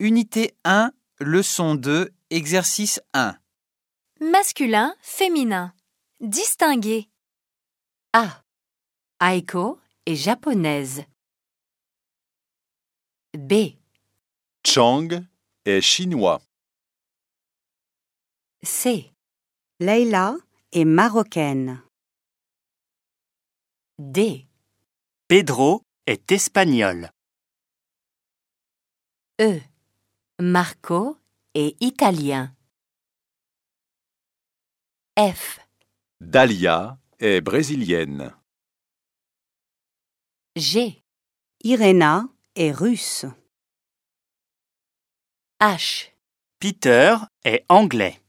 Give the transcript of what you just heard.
Unité 1, leçon 2, exercice 1. Masculin, féminin. Distinguer. A. Aiko est japonaise. B. Chang est chinois. C. Leïla est marocaine. D. Pedro est espagnol. E. Marco est italien. F. Dahlia est brésilienne. G. Irena est russe. H. Peter est anglais.